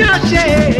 churches.